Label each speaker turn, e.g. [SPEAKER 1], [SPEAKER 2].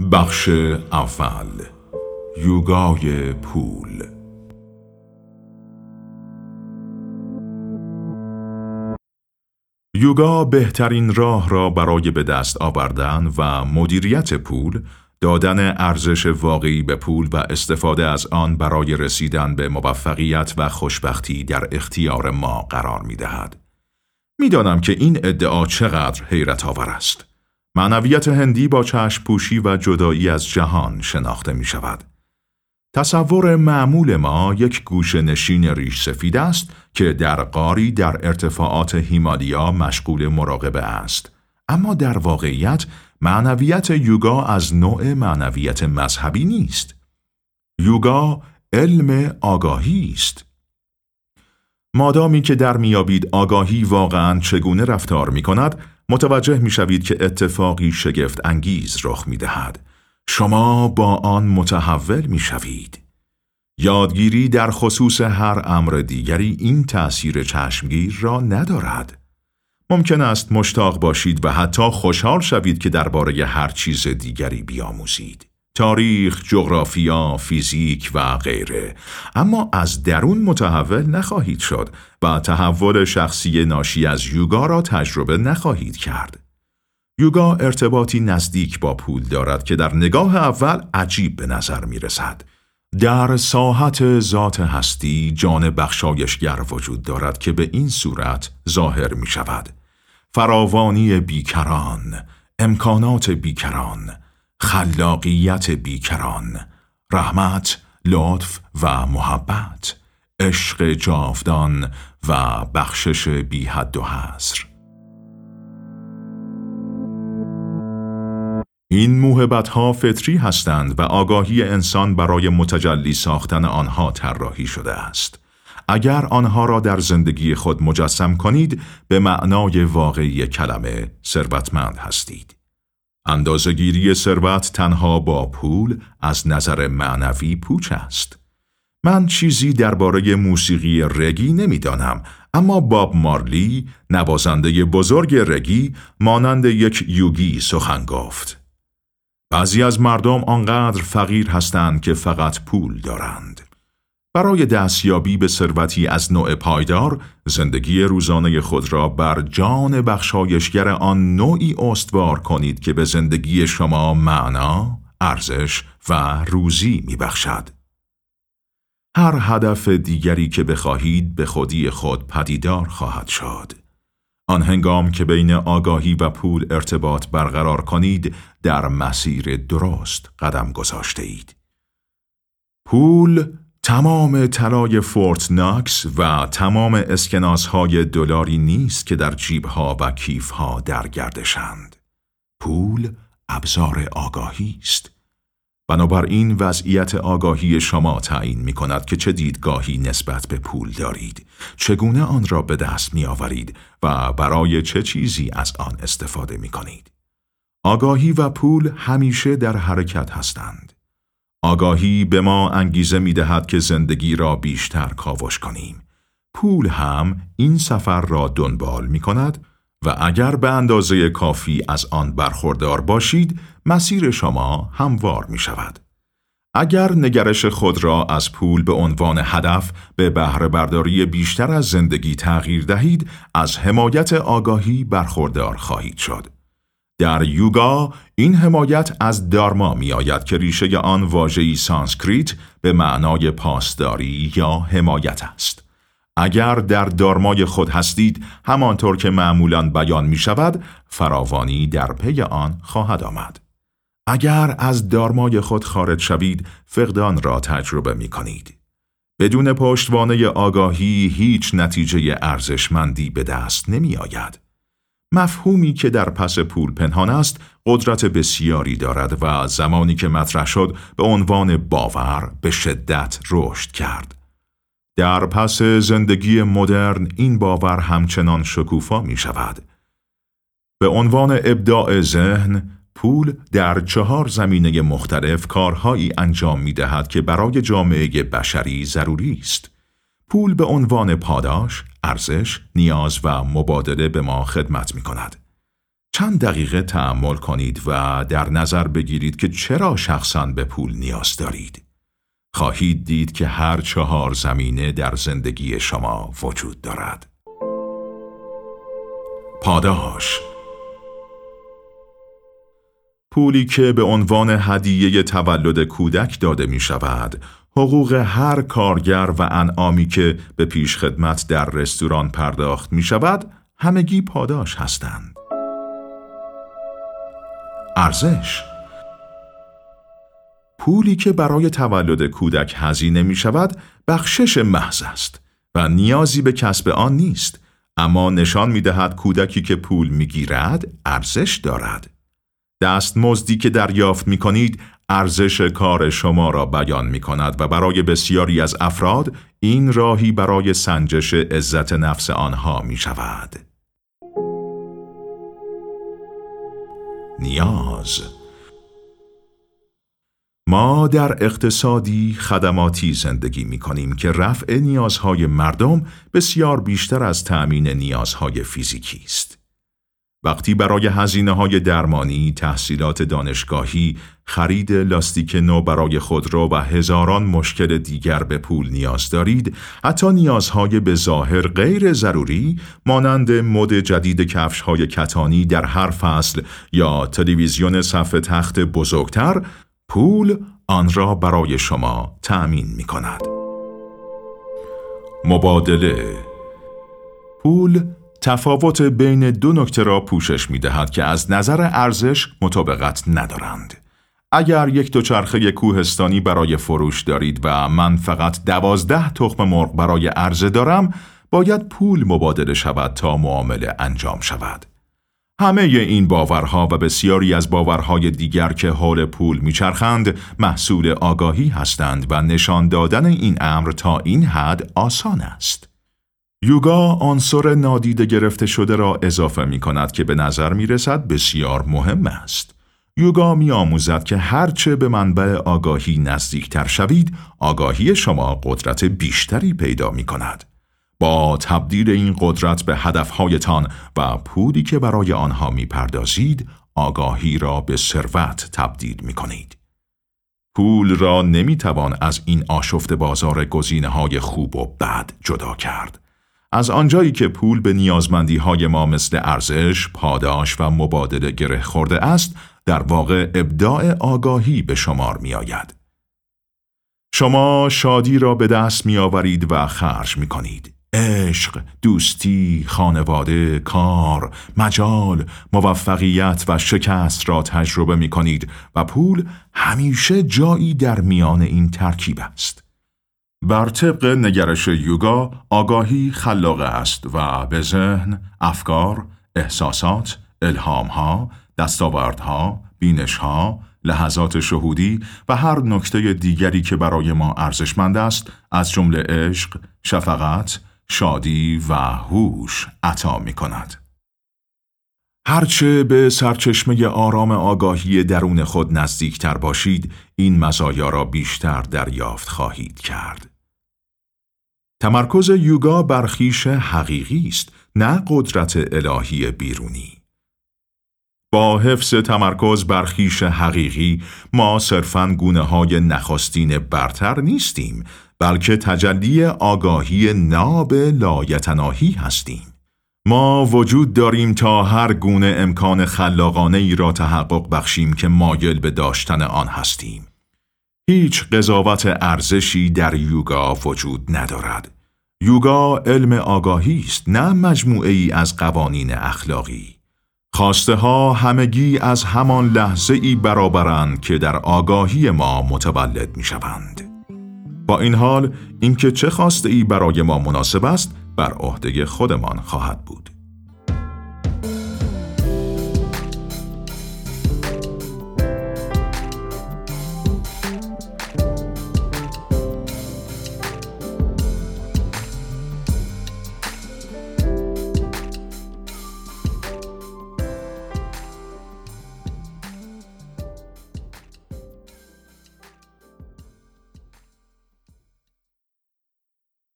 [SPEAKER 1] بخش اول یوگای پول یوگا بهترین راه را برای به دست آوردن و مدیریت پول دادن ارزش واقعی به پول و استفاده از آن برای رسیدن به موفقیت و خوشبختی در اختیار ما قرار می دهد. می دانم که این ادعا چقدر حیرت آور است. معنویت هندی با چشم پوشی و جدایی از جهان شناخته می شود. تصور معمول ما یک گوش نشین ریش سفید است که در قاری در ارتفاعات هیمالیا مشغول مراقبه است. اما در واقعیت معنویت یوگا از نوع معنویت مذهبی نیست. یوگا علم آگاهی است. مادامی که در میابید آگاهی واقعا چگونه رفتار می کند، متوجه می شوید که اتفاقی شگفت انگیز رخ می دهد. شما با آن متحول می شوید. یادگیری در خصوص هر امر دیگری این تأثیر چشمگیر را ندارد. ممکن است مشتاق باشید و حتی خوشحال شوید که درباره هر چیز دیگری بیاموزید. تاریخ، جغرافیا، فیزیک و غیره اما از درون متحول نخواهید شد و تحول شخصی ناشی از یوگا را تجربه نخواهید کرد. یوگا ارتباطی نزدیک با پول دارد که در نگاه اول عجیب به نظر می رسد. در ساحت ذات هستی جان بخشایشگر وجود دارد که به این صورت ظاهر می شود. فراوانی بیکران، امکانات بیکران، خلاقیت بیکران، رحمت، لطف و محبت، عشق جاودان و بخشش بی حد و حصر. این موهبت ها فطری هستند و آگاهی انسان برای متجلی ساختن آنها طراحی شده است. اگر آنها را در زندگی خود مجسم کنید به معنای واقعی کلمه ثروتمند هستید. اندازگیری ثروت تنها با پول از نظر معنوی پوچ است. من چیزی درباره موسیقی رگی نمی‌دانم اما باب مارلی نوازنده بزرگ رگی مانند یک یوگی سخن گفت. بعضی از مردم آنقدر فقیر هستند که فقط پول دارند. برای دستیابی به ثروتی از نوع پایدار، زندگی روزانه خود را بر جان بخشایشگر آن نوعی استوار کنید که به زندگی شما معنا، ارزش و روزی می بخشد. هر هدف دیگری که بخواهید به خودی خود پدیدار خواهد شد. آن هنگام که بین آگاهی و پول ارتباط برقرار کنید در مسیر درست قدم گذاشته اید. پول تمام طلای فورت ناکس و تمام اسکناس های دلاری نیست که در جیب ها و کیف ها در گردشند. پول ابزار آگاهی است. بنابراین وضعیت آگاهی شما تعیین می کند که چه دیدگاهی نسبت به پول دارید، چگونه آن را به دست می آورید و برای چه چیزی از آن استفاده می کنید. آگاهی و پول همیشه در حرکت هستند. آگاهی به ما انگیزه می دهد که زندگی را بیشتر کاوش کنیم. پول هم این سفر را دنبال می کند و اگر به اندازه کافی از آن برخوردار باشید، مسیر شما هموار می شود. اگر نگرش خود را از پول به عنوان هدف به بهره برداری بیشتر از زندگی تغییر دهید، از حمایت آگاهی برخوردار خواهید شد. در یوگا این حمایت از دارما می آید که ریشه آن واژه‌ای سانسکریت به معنای پاسداری یا حمایت است. اگر در دارمای خود هستید همانطور که معمولا بیان می شود فراوانی در پی آن خواهد آمد. اگر از دارمای خود خارج شوید فقدان را تجربه می کنید. بدون پشتوانه آگاهی هیچ نتیجه ارزشمندی به دست نمی آید. مفهومی که در پس پول پنهان است قدرت بسیاری دارد و زمانی که مطرح شد به عنوان باور به شدت رشد کرد. در پس زندگی مدرن این باور همچنان شکوفا می شود. به عنوان ابداع ذهن، پول در چهار زمینه مختلف کارهایی انجام می دهد که برای جامعه بشری ضروری است. پول به عنوان پاداش، ارزش، نیاز و مبادله به ما خدمت می کند. چند دقیقه تأمل کنید و در نظر بگیرید که چرا شخصا به پول نیاز دارید. خواهید دید که هر چهار زمینه در زندگی شما وجود دارد. پاداش پولی که به عنوان هدیه تولد کودک داده می شود، حقوق هر کارگر و انعامی که به پیش خدمت در رستوران پرداخت می شود، همگی پاداش هستند. ارزش پولی که برای تولد کودک هزینه می شود بخشش محض است و نیازی به کسب آن نیست اما نشان می دهد کودکی که پول می گیرد ارزش دارد. دست مزدی که دریافت می کنید ارزش کار شما را بیان می کند و برای بسیاری از افراد این راهی برای سنجش عزت نفس آنها می شود. نیاز ما در اقتصادی خدماتی زندگی می کنیم که رفع نیازهای مردم بسیار بیشتر از تأمین نیازهای فیزیکی است. وقتی برای هزینه های درمانی، تحصیلات دانشگاهی، خرید لاستیک نو برای خودرو و هزاران مشکل دیگر به پول نیاز دارید، حتی نیازهای به ظاهر غیر ضروری مانند مد جدید کفش های کتانی در هر فصل یا تلویزیون صفحه تخت بزرگتر، پول آن را برای شما تأمین می کند. مبادله پول تفاوت بین دو نکته را پوشش می دهد که از نظر ارزش مطابقت ندارند. اگر یک دوچرخه کوهستانی برای فروش دارید و من فقط دوازده تخم مرغ برای عرضه دارم، باید پول مبادله شود تا معامله انجام شود. همه این باورها و بسیاری از باورهای دیگر که حول پول میچرخند محصول آگاهی هستند و نشان دادن این امر تا این حد آسان است. یوگا عنصر نادیده گرفته شده را اضافه می کند که به نظر می رسد بسیار مهم است. یوگا می آموزد که هرچه به منبع آگاهی نزدیکتر شوید، آگاهی شما قدرت بیشتری پیدا می کند. با تبدیل این قدرت به هدفهایتان و پولی که برای آنها می پردازید، آگاهی را به ثروت تبدیل می کنید. پول را نمی توان از این آشفت بازار گزینه های خوب و بد جدا کرد. از آنجایی که پول به نیازمندی های ما مثل ارزش، پاداش و مبادله گره خورده است، در واقع ابداع آگاهی به شمار می آید. شما شادی را به دست می آورید و خرج می کنید. عشق، دوستی، خانواده، کار، مجال، موفقیت و شکست را تجربه می کنید و پول همیشه جایی در میان این ترکیب است. بر طبق نگرش یوگا آگاهی خلاقه است و به ذهن، افکار، احساسات، الهامها، دستاوردها، بینشها، لحظات شهودی و هر نکته دیگری که برای ما ارزشمند است از جمله عشق، شفقت، شادی و هوش عطا می کند. هرچه به سرچشمه آرام آگاهی درون خود نزدیکتر باشید، این مزایا را بیشتر دریافت خواهید کرد. تمرکز یوگا بر خیش حقیقی است نه قدرت الهی بیرونی. با حفظ تمرکز بر خیش حقیقی ما صرفاً گونه های نخستین برتر نیستیم بلکه تجلی آگاهی ناب لایتناهی هستیم. ما وجود داریم تا هر گونه امکان خلاقانه ای را تحقق بخشیم که مایل به داشتن آن هستیم. هیچ قضاوت ارزشی در یوگا وجود ندارد. یوگا علم آگاهی است نه مجموعه ای از قوانین اخلاقی. خواسته ها همگی از همان لحظه ای برابرند که در آگاهی ما متولد می شوند. با این حال اینکه چه خواسته ای برای ما مناسب است بر عهده خودمان خواهد بود.